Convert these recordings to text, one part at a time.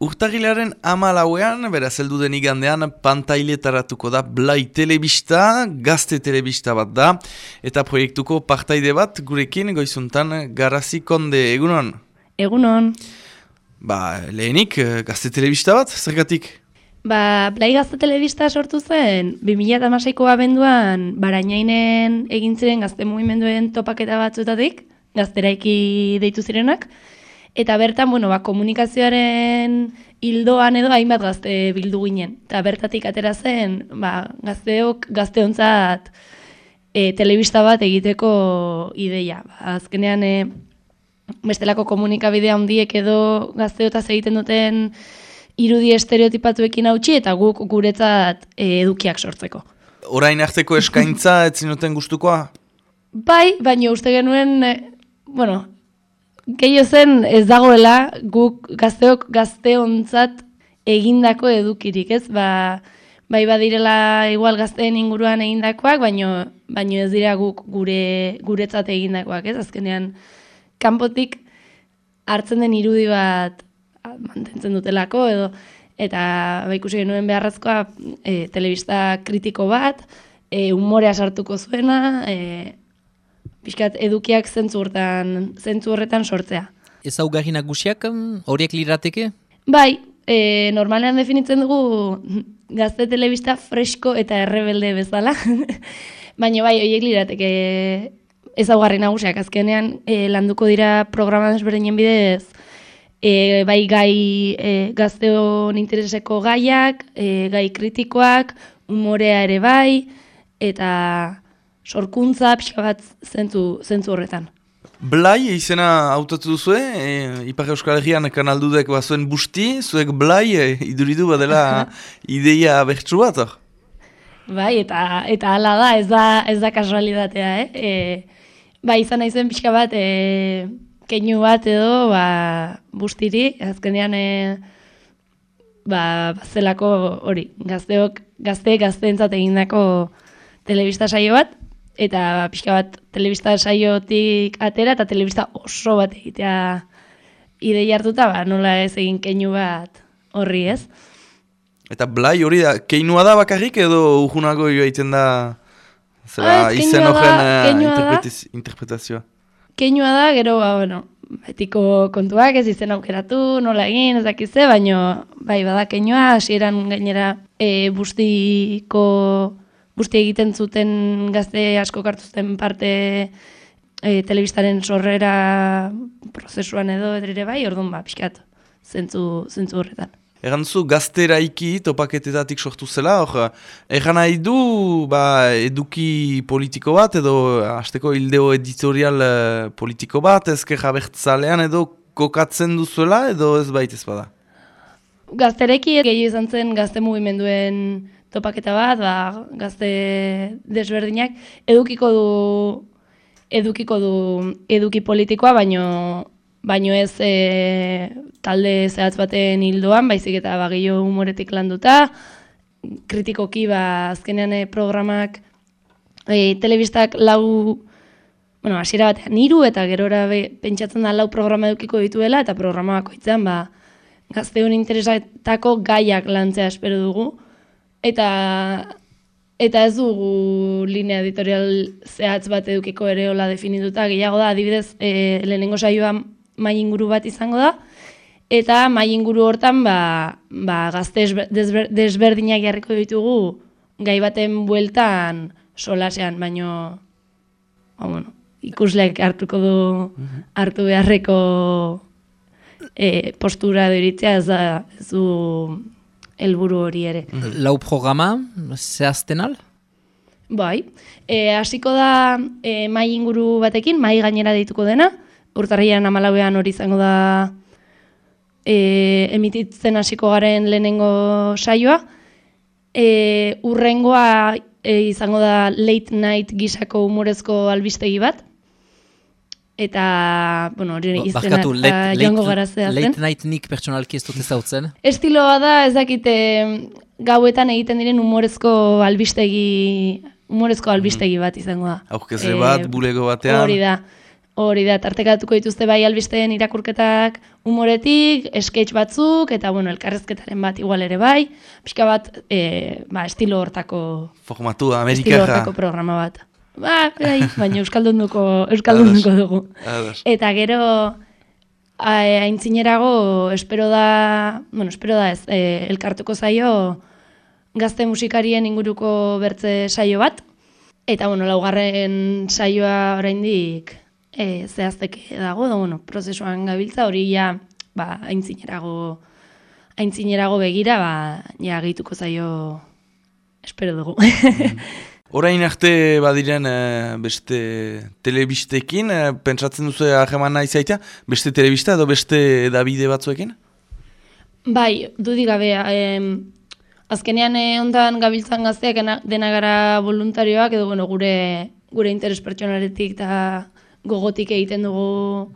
Urtagilaren amalauean, beraz heldu den igandean, pantailetaratuko da Blai Telebista, gazte telebista bat da, eta proiektuko partaide bat gurekin goizuntan garazi konde, egunon? Egunon. Ba, lehenik, eh, gazte telebista bat, zergatik? Ba, Blai gazte telebista sortu zen, 2008ko abenduan, barainainen egin ziren gazte mugimenduen topaketa batzutatik, gazteraiki deitu zirenak, Eta bertan, bueno, ba, komunikazioaren hildoan edo hainbat gazte bildu ginen. Eta bertatik atera zen, ba, gazteok, gazteontzat e, telebista bat egiteko ideia. Ba, azkenean, e, bestelako komunikabidea handiek edo gazteotaz egiten duten irudi estereotipatuekin hautsi eta guk guretzat e, edukiak sortzeko. Orain hartzeko eskaintza ez zinuten gustukoa? Bai, baina uste genuen, e, bueno, Gehiago zen ez dagoela guk gazteok gazteontzat egindako edukirik, ez? Ba, bai badirela igual gazteen inguruan egindakoak, baino baino ez dira guk gure guretzat egindakoak, ez? Azkenean kanpotik hartzen den irudi bat mantentzen dutelako edo eta ba ikusi genuen beharrezkoa e, telebista kritiko bat, e, umorea sartuko zuena, e, pixkat edukiak zentzu zentzu horretan sortzea. Ez hau gari nagusiak horiek lirateke? Bai, e, normalean definitzen dugu gazte telebista fresko eta errebelde bezala. Baina bai, horiek lirateke ez hau nagusiak. Azkenean e, landuko dira programa desberdinen bidez, e, bai gai e, gazteon intereseko gaiak, e, gai kritikoak, umorea ere bai, eta sorkuntza pixka bat zentzu, zentzu horretan. Blai izena hautatu duzu, e, Ipar Euskal Herrian kanaldudek bazuen busti, zuek Blai e, iduridu badela ideia bertsu bat, or? Bai, eta eta hala da, ez da, ez da kasualitatea, eh? E, bai, izan naizen pixka bat, e, keinu bat edo, ba, bustiri, azkenean, e, ba, zelako hori, gazteok, gazte, gazteentzat egindako telebista saio bat, eta pixka bat telebista saiotik atera eta telebista oso bat egitea idei hartuta, ba, nola ez egin keinu bat horri ez. Eta blai hori da, keinua da bakarrik edo ujunago joa iten da zera ah, izen horren uh, interpretazioa? Keinua da, gero, ba, bueno, etiko kontuak ez izen aukeratu, nola egin, ez dakize, baino, bai, bada keinua, hasieran gainera e, bustiko guzti egiten zuten gazte asko kartuzten parte e, telebistaren sorrera prozesuan edo edrire bai, orduan ba, pixkat, zentzu, zentzu horretan. Egan zu, gazteraiki topaketetatik sortu zela, hor, egan nahi du ba, eduki politiko bat, edo hasteko hildeo editorial uh, politiko bat, ezke jabertzalean edo kokatzen duzuela, edo ez baita bada? Gaztereki gehiago izan zen gazte mugimenduen topaketa bat, ba, gazte desberdinak, edukiko du edukiko du eduki politikoa, baino baino ez e, talde zehatz baten hildoan, baizik eta bagio humoretik landuta, kritikoki ba, azkenean e, programak, e, telebistak lau, bueno, hasiera batean hiru eta gerora be, pentsatzen da lau programa edukiko dituela, eta programa bakoitzean, ba, gazte hon interesatako gaiak lantzea espero dugu, Eta eta ez dugu linea editorial zehatz bat edukiko ere hola definituta, gehiago da, adibidez, e, lehenengo saioa mai inguru bat izango da, eta mai inguru hortan ba, ba, gazte desberdinak jarriko ditugu gai baten bueltan solasean, baino ba, bueno, ikusleak hartuko du hartu beharreko e, postura diritzea ez da ez du helburu hori ere. Mhm. Lau programa, zehazten al? Bai, e, hasiko da e, mai inguru batekin, mai gainera dituko dena, urtarrian amalauean hori izango da e, emititzen hasiko garen lehenengo saioa, e, urrengoa e, izango da late night gisako humorezko albistegi bat, eta, bueno, hori izena joango gara zehazten. Late night nik pertsonalki ez dut ezautzen? Estiloa da, ez dakite, gauetan egiten diren humorezko albistegi, humorezko albistegi bat izango da. Aukeze bat, e, bulego batean. Hori da, hori da, tartekatuko dituzte bai albisteen irakurketak humoretik, sketch batzuk, eta bueno, elkarrezketaren bat igual ere bai, pixka bat, e, ba, estilo hortako... Formatu, Estilo Amerikaja. hortako programa bat. Ba, bai, baina Euskaldunduko, Euskaldunduko dugu. Ados. Eta gero aintzinerago espero da, bueno, espero da ez, e, elkartuko zaio gazte musikarien inguruko bertze saio bat. Eta bueno, laugarren saioa oraindik e, zehazteke dago, da bueno, prozesuan gabiltza hori ja ba aintzinerago aintzinerago begira ba ja gehituko zaio espero dugu. Orain arte badiren eh, beste telebistekin, eh, pentsatzen duzu hageman nahi zaitea, beste telebista edo beste Davide batzuekin? Bai, dudik gabe, em, azkenean eh, ondan gabiltzan gazteak ena- dena gara voluntarioak edo bueno, gure gure interes pertsonaretik eta gogotik egiten dugu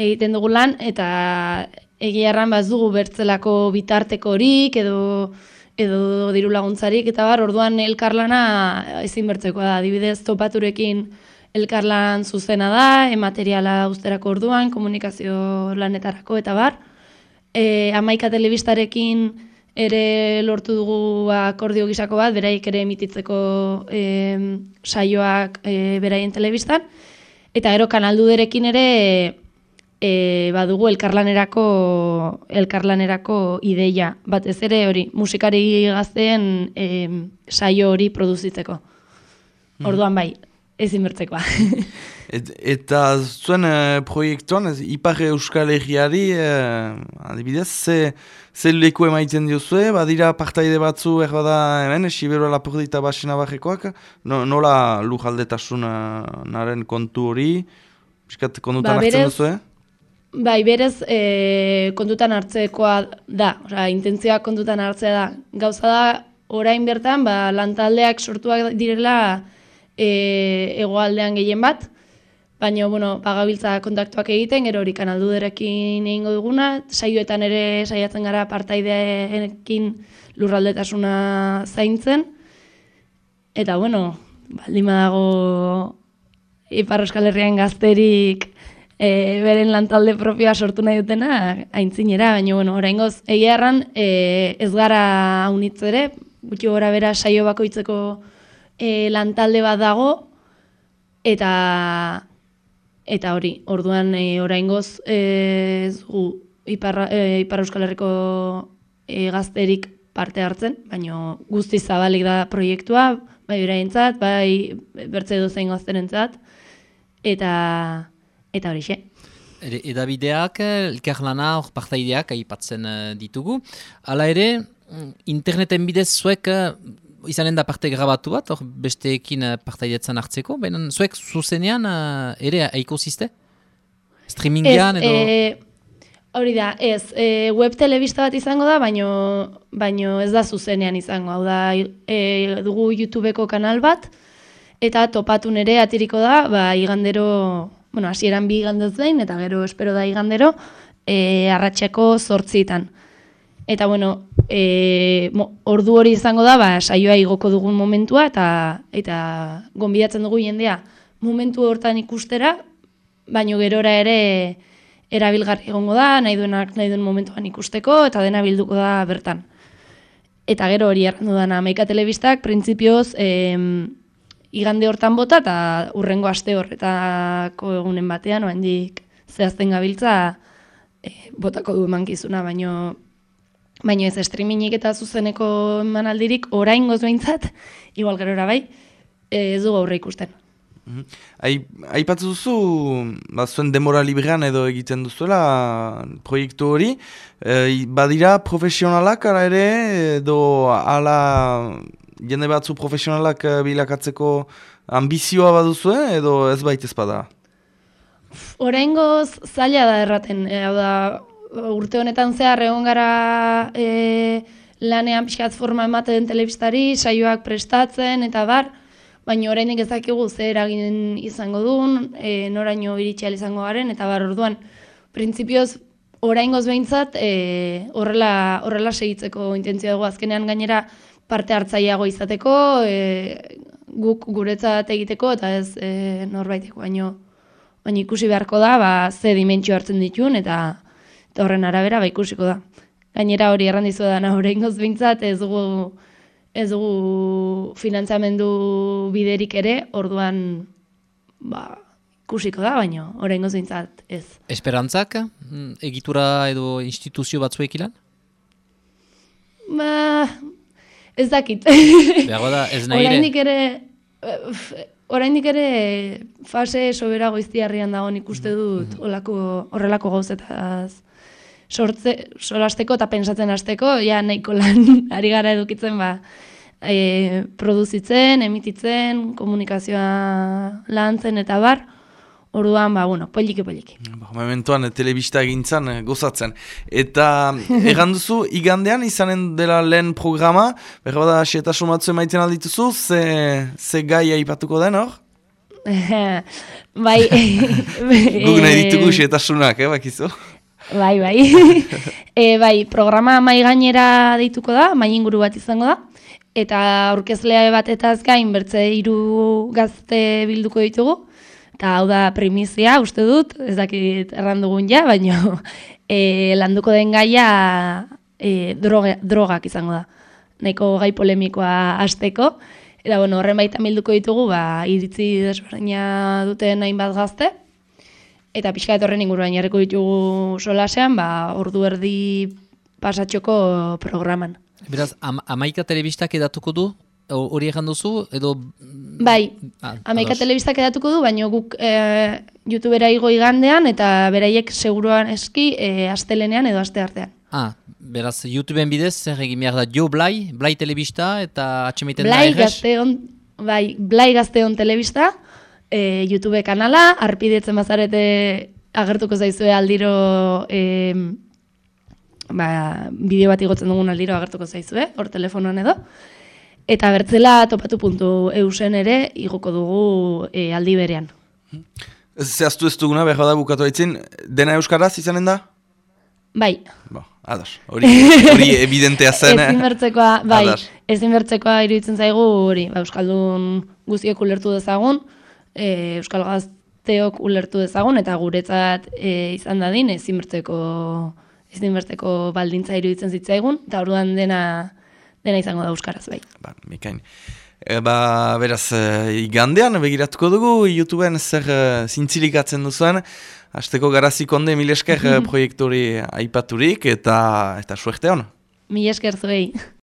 egiten dugu lan eta egia erran ba ez dugu bertzelako bitartekorik edo edo diru laguntzarik eta bar orduan elkarlana ezin bertzekoa da adibidez topaturekin elkarlan zuzena da emateriala usterako orduan komunikazio lanetarako eta bar e, amaika telebistarekin ere lortu dugu akordio gisako bat, beraik ere emititzeko e, saioak e, beraien telebistan. Eta gero kanalduderekin ere e, badugu elkarlanerako elkarlanerako ideia. Batez ere hori, musikari gazteen e, saio hori produzitzeko. Orduan bai, ezin bertzekoa. Et, eta zuen eh, proiektuan, ez, Ipar Euskal Herriari, eh, adibidez, ze, ze leku emaiten diozue, badira partaide batzu erbada hemen, Sibero Lapurdi eta Basina Barrekoak, no, nola lujaldetasunaren kontu hori, piskat kondutan Ba, hartzen duzue? Bai, berez e, kontutan hartzekoa da, osea, intentzioa kontutan hartzea da. Gauza da, orain bertan, ba, lantaldeak sortuak direla e, egoaldean gehien bat, baina, bueno, bagabiltza kontaktuak egiten, gero hori kanalduderekin egingo duguna, saioetan ere saiatzen gara partaideekin lurraldetasuna zaintzen, eta, bueno, baldin badago Ipar Euskal Herrian gazterik e, beren lantalde propioa sortu nahi dutena aintzinera, baina bueno, oraingoz egia erran e, ez gara haunitz ere, gutxi gora bera saio bakoitzeko e, lantalde bat dago, eta eta hori, orduan e, oraingoz ez dugu Ipar, e, Ipar Euskal Herriko e, gazterik parte hartzen, baina guzti zabalik da proiektua, bai beraientzat, bai bertze dozein gazterentzat, eta eta horixe. Ere, edabideak, eh, elkarlana, hor partaideak aipatzen eh, ditugu. Hala ere, mm, interneten bidez zuek eh, izanen da parte grabatu bat, hor besteekin eh, partaidetzen hartzeko, baina zuek zuzenean ere aiko ziste? Streamingean edo... e, hori da, ez, e, web telebista bat izango da, baino, baino ez da zuzenean izango. Hau da, e, dugu YouTubeko kanal bat, eta topatu nere atiriko da, ba, igandero, bueno, hasieran bi igandez behin, eta gero espero da igandero, e, arratseko zortzitan. Eta bueno, e, mo, ordu hori izango da, ba, saioa igoko dugun momentua, eta eta gonbidatzen dugu jendea momentu hortan ikustera, baino gerora ere erabilgarri egongo da, nahi duenak nahi duen momentuan ikusteko, eta dena bilduko da bertan. Eta gero hori errandu dana, Amaika Telebistak, printzipioz, em, igande hortan bota, eta urrengo aste horretako egunen batean, oendik zehazten gabiltza, e, botako du emankizuna, baino baino ez streamingik eta zuzeneko emanaldirik oraingoz behintzat, igual gerora bai, e, ez dugu aurre ikusten. Mhm. Ai, aipatzu duzu, ba, zuen demora librean edo egiten duzuela proiektu hori, e, badira profesionalak ara ere, edo ala jende batzu profesionalak eh, bilakatzeko ambizioa baduzue, edo ez baitez bada? Oraingoz zaila da erraten, e, hau da, urte honetan zehar egon gara e, lanean pixkat forma ematen telebistari, saioak prestatzen eta bar, baina orainik ez dakigu ze eragin izango duen, e, noraino iritsi ahal izango garen, eta bar orduan, printzipioz oraingoz behintzat e, horrela, horrela segitzeko intentzioa dugu azkenean gainera parte hartzaileago izateko, e, guk guretzat egiteko eta ez e, norbaiteko baino baina ikusi beharko da, ba, ze dimentsio hartzen ditun, eta, eta horren arabera ba, ikusiko da. Gainera hori erran dizu da, horrein bintzat, ez dugu, ez dugu finantzamendu biderik ere, orduan ba, ikusiko da, baina horrein bintzat ez. Esperantzak, mm, egitura edo instituzio batzuek ilan? Ba, ez dakit. Beago da, ez nahi Oraindik ere, oraindik ere fase sobera goiztiarrian dago nik uste dut olako, horrelako gauzetaz sortze, solasteko eta pensatzen hasteko, ja nahiko lan ari gara edukitzen ba, e, produzitzen, emititzen, komunikazioa lantzen eta bar, Orduan, ba, bueno, poliki, poliki. Ba, mementoan, telebista egintzan, eh, gozatzen. Eta, egan duzu, igandean izanen dela lehen programa, berra da, sietasun batzu emaiten aldituzu, ze, ze gai aipatuko den, hor? bai... Guk nahi ditugu sietasunak, eh, bakizu? Bai, bai. e, bai, programa mai gainera deituko da, mai inguru bat izango da. Eta aurkezlea batetaz gain bertze hiru gazte bilduko ditugu. Eta hau da primizia, uste dut, ez dakit errandugun ja, baina e, landuko den gaia e, droga, drogak izango da. Nahiko gai polemikoa hasteko. Eta bueno, horren baita bilduko ditugu, ba, iritzi desberdina duten hainbat gazte. Eta pixka horren inguruan jarriko ditugu solasean, ba, ordu erdi pasatxoko programan. Beraz, am, amaika telebistak edatuko du, hori egan duzu, edo... Bai, amaika telebistak edatuko du, baina guk e, youtubera igo igandean, eta beraiek seguruan eski e, astelenean edo aste artean. Ah, beraz, youtubeen bidez, zer egin behar da, jo Blai, Blai telebista, eta atxemiten da egez? Bai, Blai gazteon telebista, e, YouTube kanala, arpidetzen bazarete agertuko zaizue aldiro... E, ba, bideo bat igotzen dugun aldiro agertuko zaizue, hor telefonoan edo. Eta bertzela topatu puntu eusen ere igoko dugu e, aldi berean. Zehaztu ez duguna, behar da bukatu haitzin, dena euskaraz izanen da? Bai. Ba, adas, hori, hori evidentea zen. ezin bertzekoa, bai, ezin bertzekoa iruditzen zaigu hori, ba, Euskaldun guztiok ulertu dezagun, e, Euskal Gazteok ulertu dezagun, eta guretzat e, izan dadin ezin bertzeko, ezin bertzeko baldintza iruditzen zitzaigun, eta orduan dena dena izango da euskaraz bai. Ba, mikain. E, ba, beraz, e, igandean begiratuko dugu, YouTubeen zer e, zintzilikatzen duzuen, hasteko garazik onde mil esker proiektori aipaturik eta eta suerte hon. Mil esker zuei.